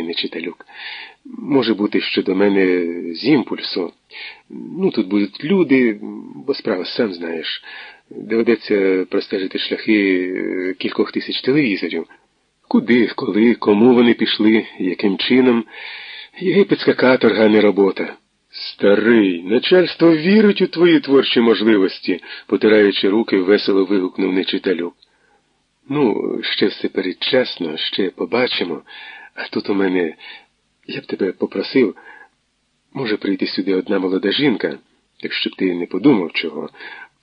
трохи нечиталюк. Може бути, що до мене з імпульсу. Ну, тут будуть люди, бо справа сам знаєш. Доведеться простежити шляхи е, кількох тисяч телевізорів. Куди, коли, кому вони пішли, яким чином. Єгипетська каторга не робота. Старий, начальство вірить у твої творчі можливості, потираючи руки, весело вигукнув нечиталюк. Ну, ще все передчасно, ще побачимо. А тут у мене, я б тебе попросив, може прийти сюди одна молода жінка, якщо б ти не подумав чого,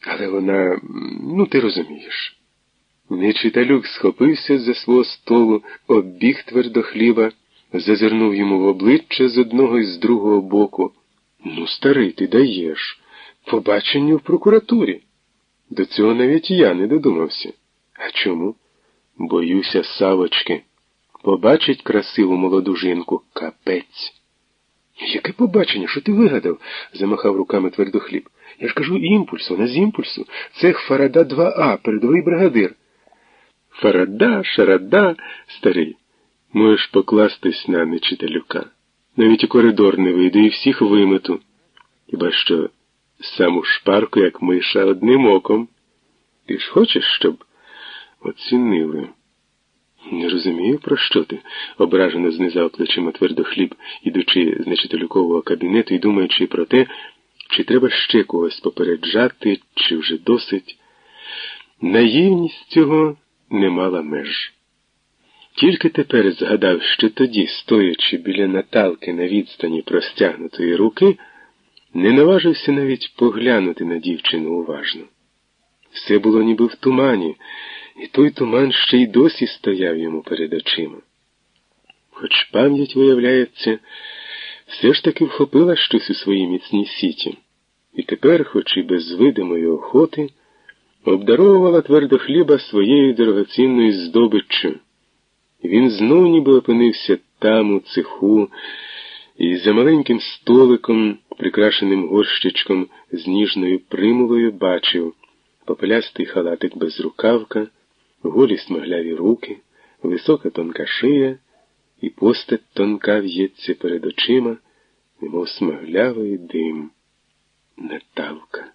але вона, ну, ти розумієш. Нечиталюк схопився за свого столу, оббіг твердо хліба, зазирнув йому в обличчя з одного і з другого боку. Ну, старий, ти даєш. Побачення в прокуратурі. До цього навіть я не додумався. А чому? Боюся савочки. Побачить красиву молоду жінку капець. Яке побачення, що ти вигадав? замахав руками твердохліб. Я ж кажу імпульс, вона з імпульсу. Цех Фарада 2А, передовий бригадир. Фарада, шарада, старий, можеш покластись на нечителюка. Навіть у коридор не вийду і всіх вимету. Хіба що саму шпарку, як миша, одним оком. Ти ж хочеш, щоб оцінили? Не розумію, про що ти, ображено знизав плечима твердохліб, ідучи з нечителюкового кабінету і думаючи про те, чи треба ще когось попереджати, чи вже досить. Наївність цього не мала меж. Тільки тепер згадав, що тоді, стоячи біля Наталки на відстані простягнутої руки, не наважився навіть поглянути на дівчину уважно. Все було ніби в тумані, і той туман ще й досі стояв йому перед очима. Хоч пам'ять, виявляється, все ж таки вхопила щось у своїй міцній сіті, і тепер, хоч і без видимої охоти, обдаровувала твердо хліба своєю дорогоцінною здобиччю. Він знов ніби опинився там, у цеху, і за маленьким столиком, прикрашеним горщичком з ніжною примулою, бачив попелястий халатик без рукавка, голі смагляві руки, висока тонка шия, і постать тонка в'ється перед очима, немов смаглявий дим. Наталка,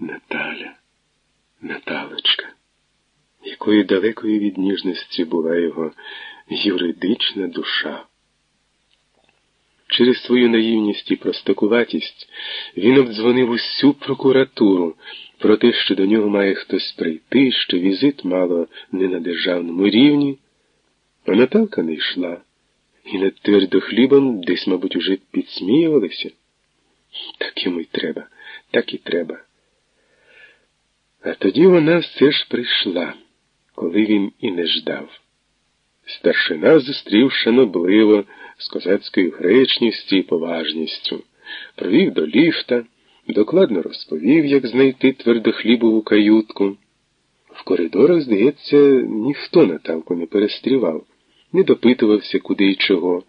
Наталя, Наталочка якою далекою від ніжності була його юридична душа. Через свою наївність і простокуватість він обдзвонив усю прокуратуру про те, що до нього має хтось прийти, що візит мало не на державному рівні, а Наталка не йшла, і над твердохлібом десь, мабуть, уже підсміювалися. Так йому й треба, так і треба. А тоді вона все ж прийшла коли він і не ждав. Старшина зустрів шанобливо, з козацькою гречністю і поважністю, провів до ліфта, докладно розповів, як знайти твердохлібову каютку. В коридорах, здається, ніхто Наталку не перестрівав, не допитувався, куди і чого.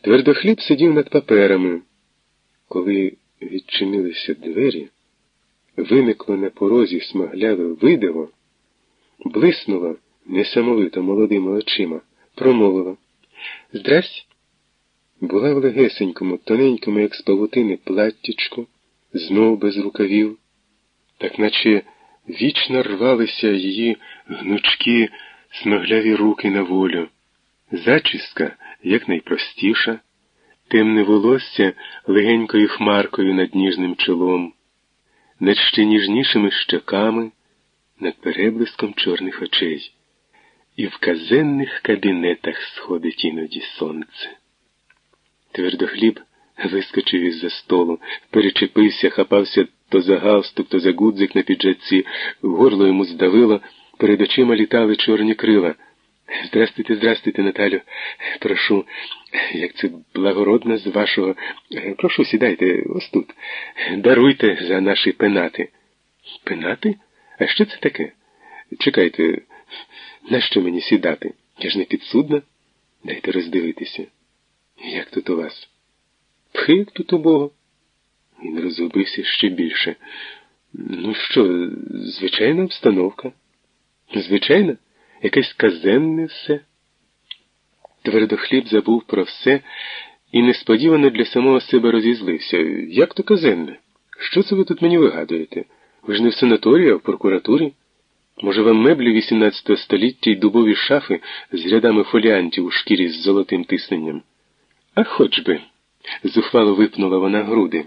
Твердохліб сидів над паперами. Коли відчинилися двері, виникло на порозі смагляве видиво блиснула несамовито молодими очима, промовила Здрась. Була в легесенькому, тоненькому, як з павутини, платтячку, знов без рукавів, так наче вічно рвалися її гнучкі, смагляві руки на волю. Зачіска якнайпростіша, темне волосся легенькою хмаркою над ніжним чолом, над ще ніжнішими щоками над переблиском чорних очей, і в казенних кабінетах сходить іноді сонце. Твердохліб вискочив із за столу, перечепився, хапався то за галстук, то за гудзик на піджаці, горло йому здавило, перед очима літали чорні крила. Здрастуйте, здрастуйте, Наталю. Прошу, як це благородно з вашого. Прошу, сідайте ось тут. Даруйте за наші пенати. Пенати? А що це таке? Чекайте, нащо мені сідати? Я ж не підсудна? Дайте роздивитися. Як тут у вас? Пхи, як тут у Бога. Він розгубився ще більше. Ну що, звичайна обстановка? Звичайна, якесь казенне все. Твердохліб забув про все і несподівано для самого себе розізлився. Як то казенне? Що це ви тут мені вигадуєте? Ви ж не в санаторії, а в прокуратурі? Може, вам меблі 18 століття й дубові шафи з рядами фоліантів у шкірі з золотим тисненням? А хоч би, зухвало випнула вона груди.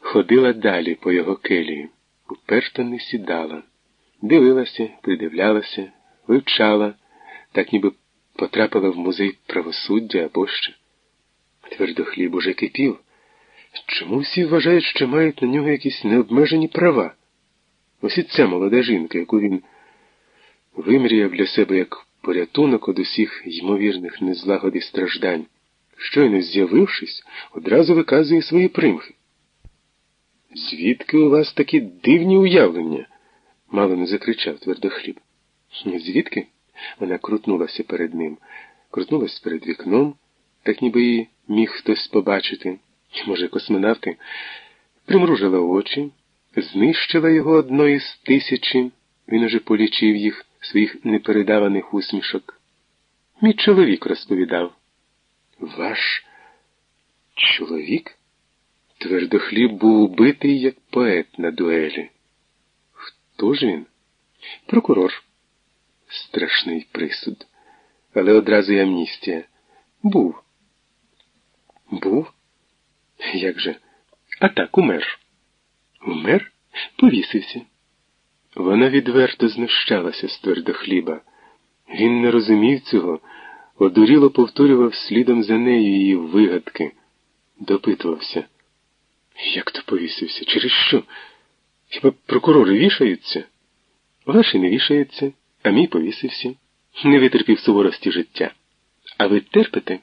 Ходила далі по його келії, уперто не сідала, дивилася, придивлялася, вивчала, так ніби потрапила в музей правосуддя або ще. Твердохліб уже кипів. Чому всі вважають, що мають на нього якісь необмежені права? Ось і ця молода жінка, яку він вимріяв для себе як порятунок від усіх ймовірних незлагод і страждань, щойно з'явившись, одразу виказує свої примхи. Звідки у вас такі дивні уявлення? мало не закричав твердохліб. Звідки? Вона крутнулася перед ним, крутнулася перед вікном, так ніби її міг хтось побачити. Може, космонавти, примружила очі, знищила його одної з тисячі, він уже полічив їх своїх непередаваних усмішок. Мій чоловік розповідав. Ваш чоловік? Твердохліб був убитий, як поет на дуелі. Хто ж він? Прокурор. Страшний присуд. Але одразу й амністія. Був. Був? Як же? А так, умер. Умер? Повісився. Вона відверто знущалася з твердохліба. Він не розумів цього, одуріло повторював слідом за нею її вигадки, допитувався. Як то повісився? Через що? Хіба прокурори вішаються? Ваші не вішаються, а мій повісився. Не витерпів суворості життя. А ви терпите?